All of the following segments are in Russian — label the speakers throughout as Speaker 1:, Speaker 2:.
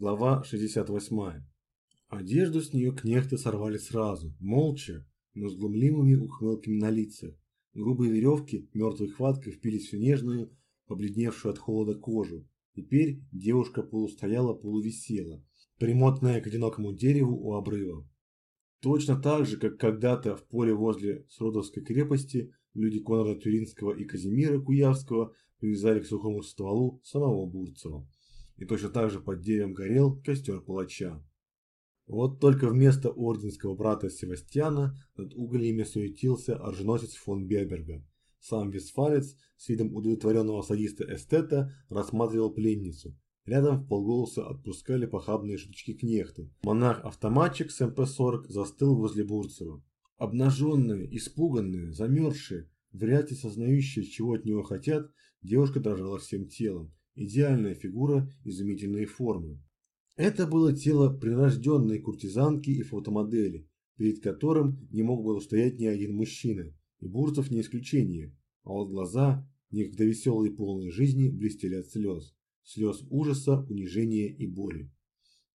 Speaker 1: Глава 68. Одежду с нее кнехты сорвали сразу, молча, но с глумливыми ухмылками на лицах. Грубые веревки мертвой хваткой впились в нежную, побледневшую от холода кожу. Теперь девушка полустояла, полувисела, примотанная к одинокому дереву у обрыва. Точно так же, как когда-то в поле возле Сродовской крепости люди Конрада Тюринского и Казимира Куявского привязали к сухому стволу самого Бурцева и точно так же под деревом горел костер палача. Вот только вместо орденского брата Севастьяна над угольями суетился оруженосец фон Берберга. Сам Висфалец с видом удовлетворенного садиста-эстета рассматривал пленницу. Рядом в полголоса отпускали похабные шуточки кнехты. Монах-автоматчик с МП-40 застыл возле Бурцева. Обнаженная, испуганная, замерзшая, вряд ли сознающая, чего от него хотят, девушка дрожала всем телом. Идеальная фигура, изумительные формы. Это было тело прирожденной куртизанки и фотомодели, перед которым не мог бы устоять ни один мужчина, и Бурцев не исключение, а вот глаза, некогда веселые и полные жизни, блестели от слез. Слез ужаса, унижения и боли.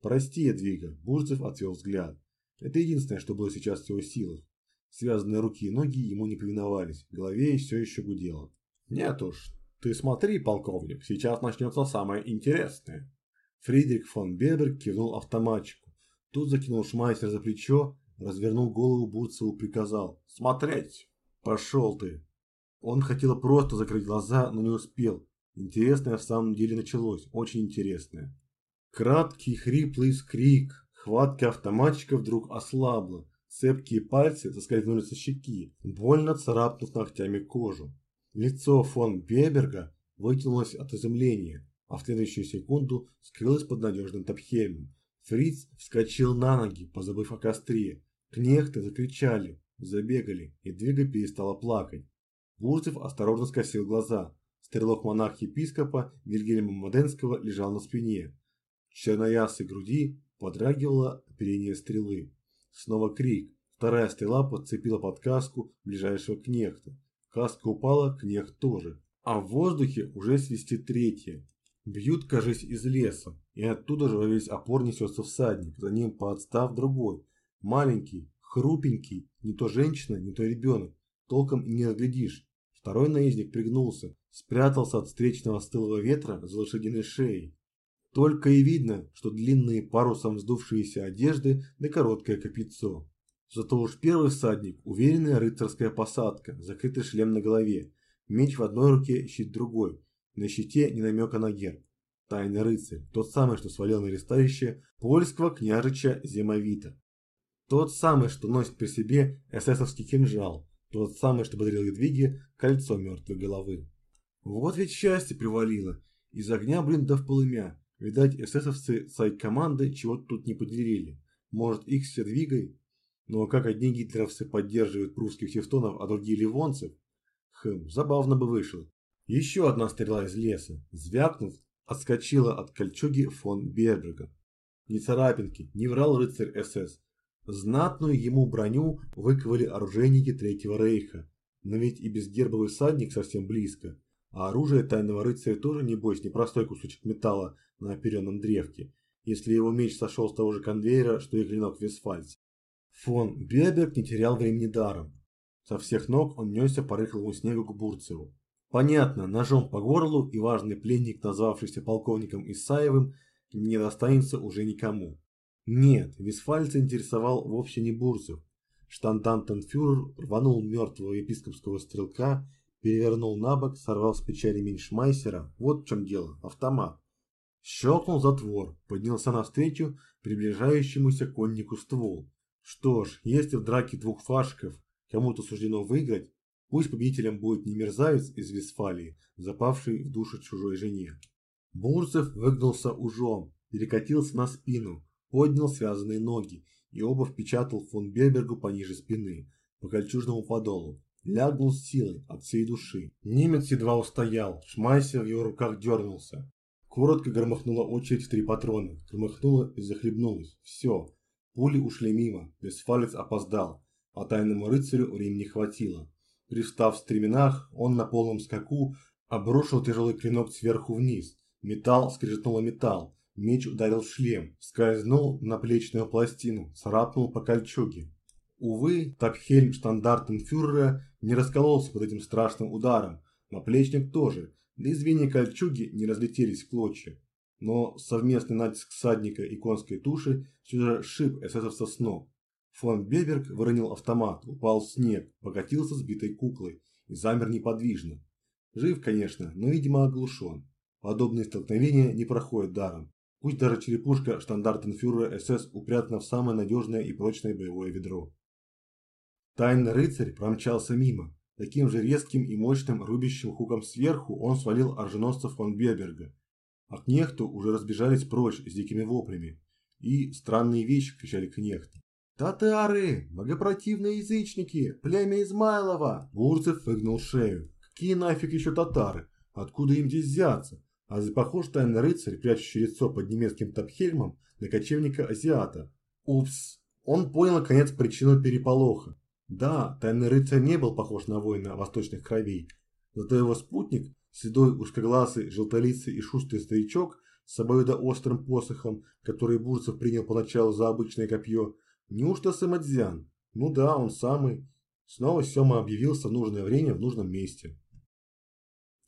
Speaker 1: «Прости, Эдвига», Бурцев отвел взгляд. Это единственное, что было сейчас в его силах. Связанные руки и ноги ему не повиновались, в голове все еще гудело. «Нет уж, ты смотри, полковник, сейчас начнется самое интересное. Фридрих фон Бебер кивнул автоматчику. Тут закинул шмайсер за плечо, развернул голову Бурцеву, приказал. Смотреть! Пошел ты! Он хотел просто закрыть глаза, но не успел. Интересное в самом деле началось, очень интересное. Краткий хриплый скрик, хватка автоматчика вдруг ослабла. Цепкие пальцы соскользнули со щеки, больно царапнув ногтями кожу. Лицо фон Беберга вытянулось от изумления, а в следующую секунду скрылось под надежным топхельмом. Фриц вскочил на ноги, позабыв о костре. Кнехты закричали, забегали, и Двига перестала плакать. Бурцев осторожно скосил глаза. Стрелок-монах епископа Вильгельма Моденского лежал на спине. В черноясой груди подрагивало оперение стрелы. Снова крик. Вторая стрела подцепила под каску ближайшего кнехта. Каска упала, кнех тоже. А в воздухе уже свистит третья. Бьют, кажись, из леса, и оттуда же во весь опор несется всадник, за ним подстав другой. Маленький, хрупенький, не то женщина, не то ребенок. Толком и не разглядишь. Второй наездник пригнулся, спрятался от встречного стылого ветра за лошадиной шеей. Только и видно, что длинные парусом вздувшиеся одежды да короткое копьецо. Зато уж первый всадник – уверенная рыцарская посадка, закрытый шлем на голове, меч в одной руке, щит другой, на щите не намека на герб. Тайный рыцарь, тот самый, что свалил на ресталище польского княжича Зимовита. Тот самый, что носит при себе эсэсовский кинжал, тот самый, что подарил Едвиге кольцо мертвой головы. Вот ведь счастье привалило, из огня, блин, да в полымя. Видать, эсэсовцы сайт-команды чего-то тут не поделили. Может, их с Едвигой но как одни гитлеровцы поддерживают прусских тевтонов, а другие ливонцев? Хм, забавно бы вышло. Еще одна стрела из леса, звякнув, отскочила от кольчуги фон Берберга. Ни царапинки, не врал рыцарь СС. Знатную ему броню выковали оружейники Третьего Рейха. Но ведь и безгербовый всадник совсем близко. А оружие тайного рыцаря тоже, небось, непростой кусочек металла на оперенном древке, если его меч сошел с того же конвейера, что и клинок Весфальц. Фон Беберг не терял времени даром. Со всех ног он несся по рыхлому снегу к Бурцеву. Понятно, ножом по горлу и важный пленник, назвавшийся полковником Исаевым, не достанется уже никому. Нет, Висфальца интересовал вовсе не Бурцев. Штандантенфюрер рванул мертвого епископского стрелка, перевернул на бок, сорвал с плеча ремень шмайсера. Вот в чем дело, автомат. Щелкнул затвор, поднялся навстречу приближающемуся коннику ствол. Что ж, если в драке двух фашиков кому-то суждено выиграть, пусть победителем будет не мерзавец из Вестфалии, запавший в душу чужой жене. Бурцев выгнался ужом, перекатился на спину, поднял связанные ноги и оба впечатал фон Бербергу пониже спины, по кольчужному подолу. Лягнул с силой, от всей души. Немец едва устоял, шмайсер в его руках дернулся. Коротко громыхнула очередь в три патрона, громыхнула и захлебнулась. Все, Пули ушли мимо, Вестфалец опоздал, а тайному рыцарю времени хватило. Пристав в стременах, он на полном скаку обрушил тяжелый клинок сверху вниз. Металл скрежетнуло металл. Меч ударил в шлем, скользнул на плечную пластину, царапнул по кольчуге. Увы, Тапхельм штандартенфюрера не раскололся под этим страшным ударом, наплечник тоже, да и звенья кольчуги не разлетелись в клочья. Но совместный натиск всадника и конской туши все же шип эсэсовца с ног. Фон Беберг выронил автомат, упал в снег, покатился сбитой куклой и замер неподвижно. Жив, конечно, но, видимо, оглушен. Подобные столкновения не проходят даром. Пусть даже черепушка штандартенфюрера СС упрятана в самое надежное и прочное боевое ведро. Тайный рыцарь промчался мимо. Таким же резким и мощным рубящим хуком сверху он свалил оруженосцев фон Беберга. А кнехту уже разбежались прочь с дикими воплями. И странные вещи кричали кнехты. «Татары! Богопротивные язычники! Племя Измайлова!» Бурцев выгнул шею. «Какие нафиг еще татары? Откуда им здесь взяться? А похож тайный рыцарь, прячущий лицо под немецким топхельмом, на кочевника-азиата. Упс! Он понял, наконец, причину переполоха. Да, тайный рыцарь не был похож на воина восточных кровей, зато его спутник, седой, узкоглазый, желтолицый и шустрый старичок с обоюдоострым посохом, который Бурцев принял поначалу за обычное копье, неужто Самадзян? Ну да, он самый. Снова Сема объявился в нужное время в нужном месте.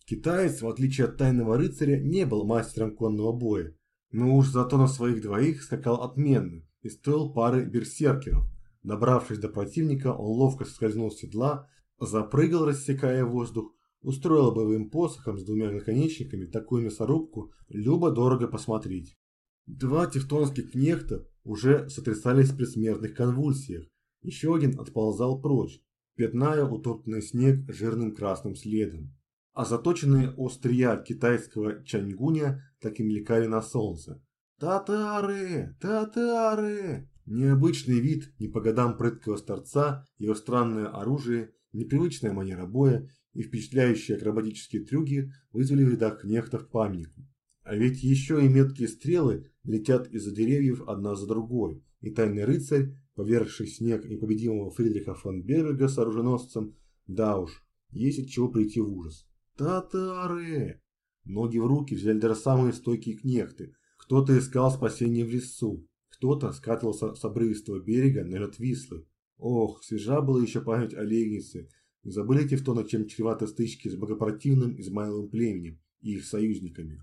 Speaker 1: Китаец, в отличие от тайного рыцаря, не был мастером конного боя, но уж зато на своих двоих скакал отменно и стоил пары берсеркеров. Добравшись до противника, он ловко соскользнул с седла, запрыгал, рассекая воздух, устроил боевым посохом с двумя наконечниками такую мясорубку, любо-дорого посмотреть. Два тевтонских кнехта уже сотрясались в предсмертных конвульсиях, еще один отползал прочь, пятная утоптанный снег жирным красным следом а заточенные острия китайского чаньгуня так и мелькали на солнце. «Татары! Татары!» Необычный вид, не по годам прыткого старца, его странное оружие, непривычная манера боя и впечатляющие акробатические трюки вызвали в рядах кнехтов памятнику. А ведь еще и меткие стрелы летят из-за деревьев одна за другой, и тайный рыцарь, повергший снег непобедимого Фридриха фон Берберга с оруженосцем, да уж, есть от чего прийти в ужас. Татары! Ноги в руки взяли даже самые стойкие кнехты. Кто-то искал спасения в лесу, кто-то скатывался с обрывистого берега на лед Вислы. Ох, свежа была еще память о Легнице. Не забыли Тевтона, чем чреваты стычки с богопротивным Измайловым племенем и их союзниками.